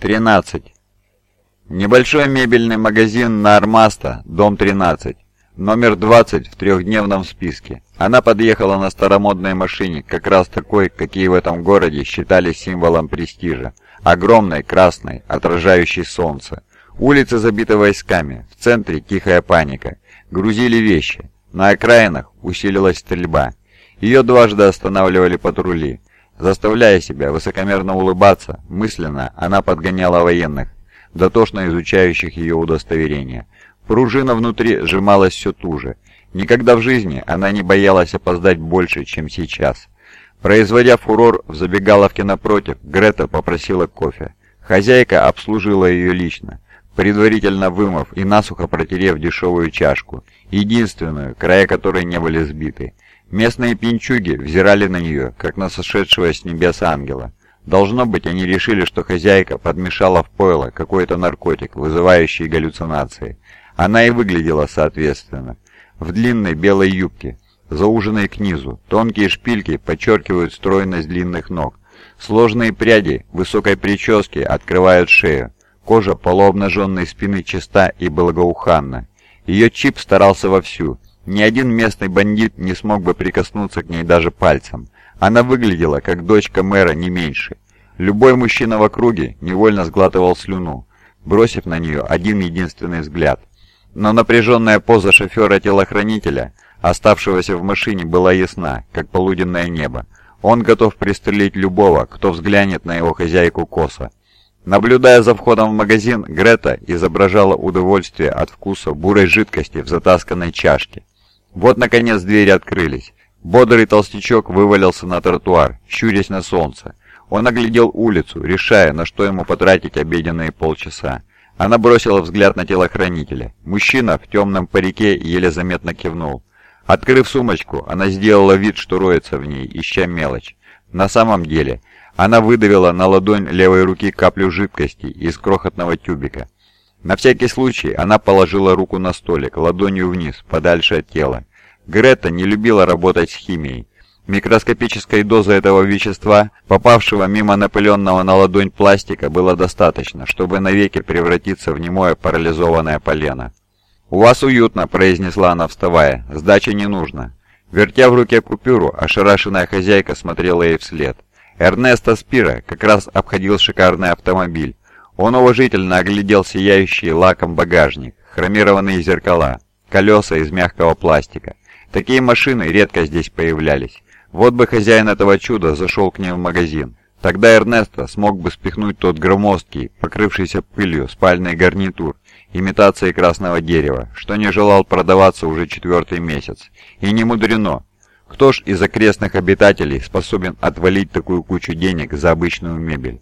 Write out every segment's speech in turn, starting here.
13. Небольшой мебельный магазин на Армаста, дом 13. Номер 20 в трехдневном списке. Она подъехала на старомодной машине, как раз такой, какие в этом городе считали символом престижа. Огромной, красной, отражающей солнце. Улицы забиты войсками, в центре тихая паника. Грузили вещи. На окраинах усилилась стрельба. Ее дважды останавливали патрули. Заставляя себя высокомерно улыбаться, мысленно она подгоняла военных, дотошно изучающих ее удостоверение. Пружина внутри сжималась все туже. Никогда в жизни она не боялась опоздать больше, чем сейчас. Производя фурор в забегаловке напротив, Грета попросила кофе. Хозяйка обслужила ее лично, предварительно вымыв и насухо протерев дешевую чашку, единственную, края которой не были сбиты. Местные пинчуги взирали на нее, как на сошедшего с небес ангела. Должно быть, они решили, что хозяйка подмешала в пойло какой-то наркотик, вызывающий галлюцинации. Она и выглядела соответственно. В длинной белой юбке, зауженной к низу, тонкие шпильки подчеркивают стройность длинных ног. Сложные пряди высокой прически открывают шею. Кожа полуобнаженной спины чиста и благоуханна. Ее чип старался вовсю, ни один местный бандит не смог бы прикоснуться к ней даже пальцем. Она выглядела, как дочка мэра, не меньше. Любой мужчина в округе невольно сглатывал слюну, бросив на нее один единственный взгляд. Но напряженная поза шофера-телохранителя, оставшегося в машине, была ясна, как полуденное небо. Он готов пристрелить любого, кто взглянет на его хозяйку косо. Наблюдая за входом в магазин, Грета изображала удовольствие от вкуса бурой жидкости в затасканной чашке. Вот, наконец, двери открылись. Бодрый толстячок вывалился на тротуар, щурясь на солнце. Он оглядел улицу, решая, на что ему потратить обеденные полчаса. Она бросила взгляд на телохранителя. Мужчина в темном парике еле заметно кивнул. Открыв сумочку, она сделала вид, что роется в ней, ища мелочь. На самом деле, она выдавила на ладонь левой руки каплю жидкости из крохотного тюбика. На всякий случай она положила руку на столик, ладонью вниз, подальше от тела. Грета не любила работать с химией. Микроскопической дозы этого вещества, попавшего мимо напыленного на ладонь пластика, было достаточно, чтобы навеки превратиться в немое парализованное полено. «У вас уютно», — произнесла она, вставая. «Сдачи не нужно». Вертя в руке купюру, ошарашенная хозяйка смотрела ей вслед. Эрнесто Спира как раз обходил шикарный автомобиль. Он уважительно оглядел сияющий лаком багажник, хромированные зеркала, колеса из мягкого пластика. Такие машины редко здесь появлялись. Вот бы хозяин этого чуда зашел к ним в магазин. Тогда Эрнесто смог бы спихнуть тот громоздкий, покрывшийся пылью, спальный гарнитур, имитацией красного дерева, что не желал продаваться уже четвертый месяц. И не мудрено. Кто ж из окрестных обитателей способен отвалить такую кучу денег за обычную мебель?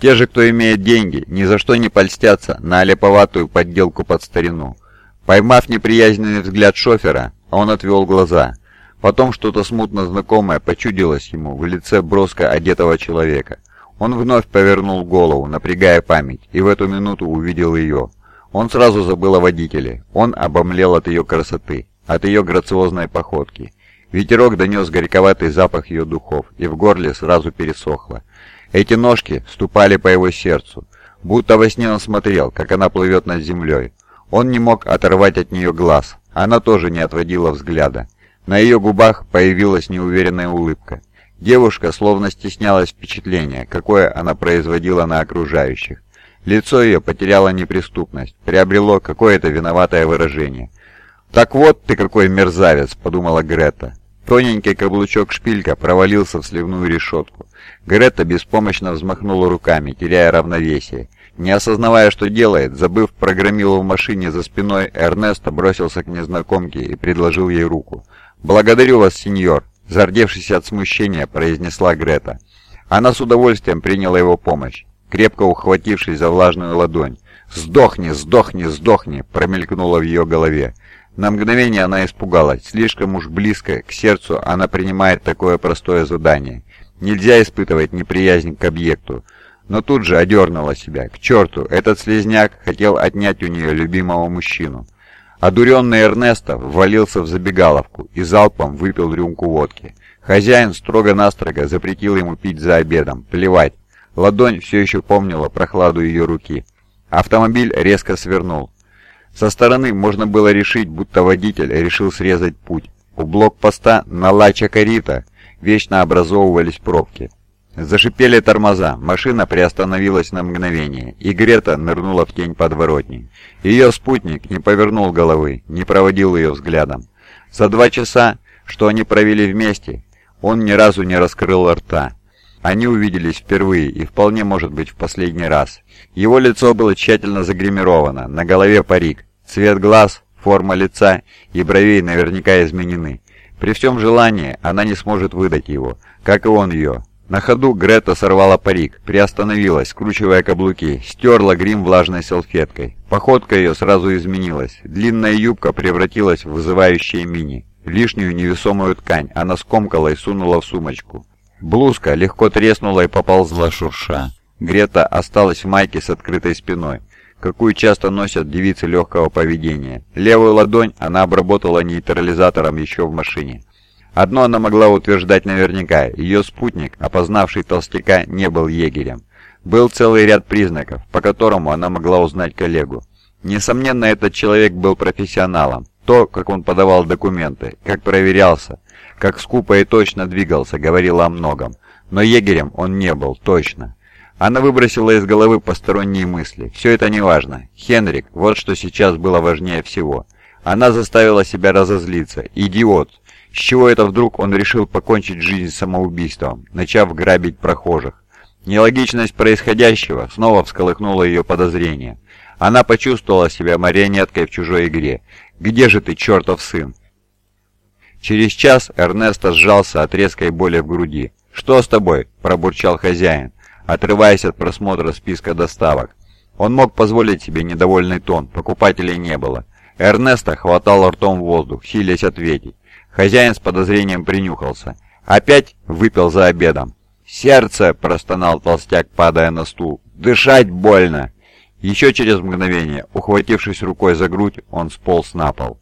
Те же, кто имеет деньги, ни за что не польстятся на олеповатую подделку под старину. Поймав неприязненный взгляд шофера, он отвел глаза. Потом что-то смутно знакомое почудилось ему в лице броско одетого человека. Он вновь повернул голову, напрягая память, и в эту минуту увидел ее. Он сразу забыл о водителе. Он обомлел от ее красоты, от ее грациозной походки. Ветерок донес горьковатый запах ее духов, и в горле сразу пересохло. Эти ножки ступали по его сердцу, будто во сне он смотрел, как она плывет над землей. Он не мог оторвать от нее глаз, она тоже не отводила взгляда. На ее губах появилась неуверенная улыбка. Девушка словно стеснялась впечатления, какое она производила на окружающих. Лицо ее потеряло неприступность, приобрело какое-то виноватое выражение. «Так вот ты какой мерзавец!» — подумала Грета. Тоненький каблучок шпилька провалился в сливную решетку. Грета беспомощно взмахнула руками, теряя равновесие. Не осознавая, что делает, забыв про громилу в машине за спиной, Эрнесто бросился к незнакомке и предложил ей руку. «Благодарю вас, сеньор!» – зардевшись от смущения, произнесла Грета. Она с удовольствием приняла его помощь, крепко ухватившись за влажную ладонь. «Сдохни, сдохни, сдохни!» – промелькнуло в ее голове. На мгновение она испугалась. Слишком уж близко к сердцу она принимает такое простое задание. Нельзя испытывать неприязнь к объекту. Но тут же одернула себя. К черту, этот слезняк хотел отнять у нее любимого мужчину. Одуренный Эрнесто ввалился в забегаловку и залпом выпил рюмку водки. Хозяин строго-настрого запретил ему пить за обедом. Плевать. Ладонь все еще помнила прохладу ее руки. Автомобиль резко свернул. Со стороны можно было решить, будто водитель решил срезать путь. У блокпоста на Ла-Чакарита вечно образовывались пробки. Зашипели тормоза, машина приостановилась на мгновение, и Грета нырнула в тень подворотни. Ее спутник не повернул головы, не проводил ее взглядом. За два часа, что они провели вместе, он ни разу не раскрыл рта. Они увиделись впервые и вполне может быть в последний раз. Его лицо было тщательно загримировано, на голове парик, цвет глаз, форма лица и бровей наверняка изменены. При всем желании она не сможет выдать его, как и он ее. На ходу Грета сорвала парик, приостановилась, скручивая каблуки, стерла грим влажной салфеткой. Походка ее сразу изменилась. Длинная юбка превратилась в вызывающее мини. Лишнюю невесомую ткань она скомкала и сунула в сумочку. Блузка легко треснула и поползла шурша. Грета осталась в майке с открытой спиной, какую часто носят девицы легкого поведения. Левую ладонь она обработала нейтрализатором еще в машине. Одно она могла утверждать наверняка, ее спутник, опознавший толстяка, не был егерем. Был целый ряд признаков, по которому она могла узнать коллегу. Несомненно, этот человек был профессионалом. То, как он подавал документы, как проверялся, как скупо и точно двигался, говорило о многом. Но егерем он не был, точно. Она выбросила из головы посторонние мысли. Все это не важно. Хенрик, вот что сейчас было важнее всего. Она заставила себя разозлиться. Идиот. С чего это вдруг он решил покончить жизнь самоубийством, начав грабить прохожих? Нелогичность происходящего снова всколыхнула ее подозрения. Она почувствовала себя марионеткой в чужой игре. «Где же ты, чертов сын?» Через час Эрнесто сжался от резкой боли в груди. «Что с тобой?» – пробурчал хозяин, отрываясь от просмотра списка доставок. Он мог позволить себе недовольный тон, покупателей не было. Эрнесто хватал ртом воздух, силясь ответить. Хозяин с подозрением принюхался. Опять выпил за обедом. «Сердце!» – простонал толстяк, падая на стул. «Дышать больно!» Еще через мгновение, ухватившись рукой за грудь, он сполз на пол.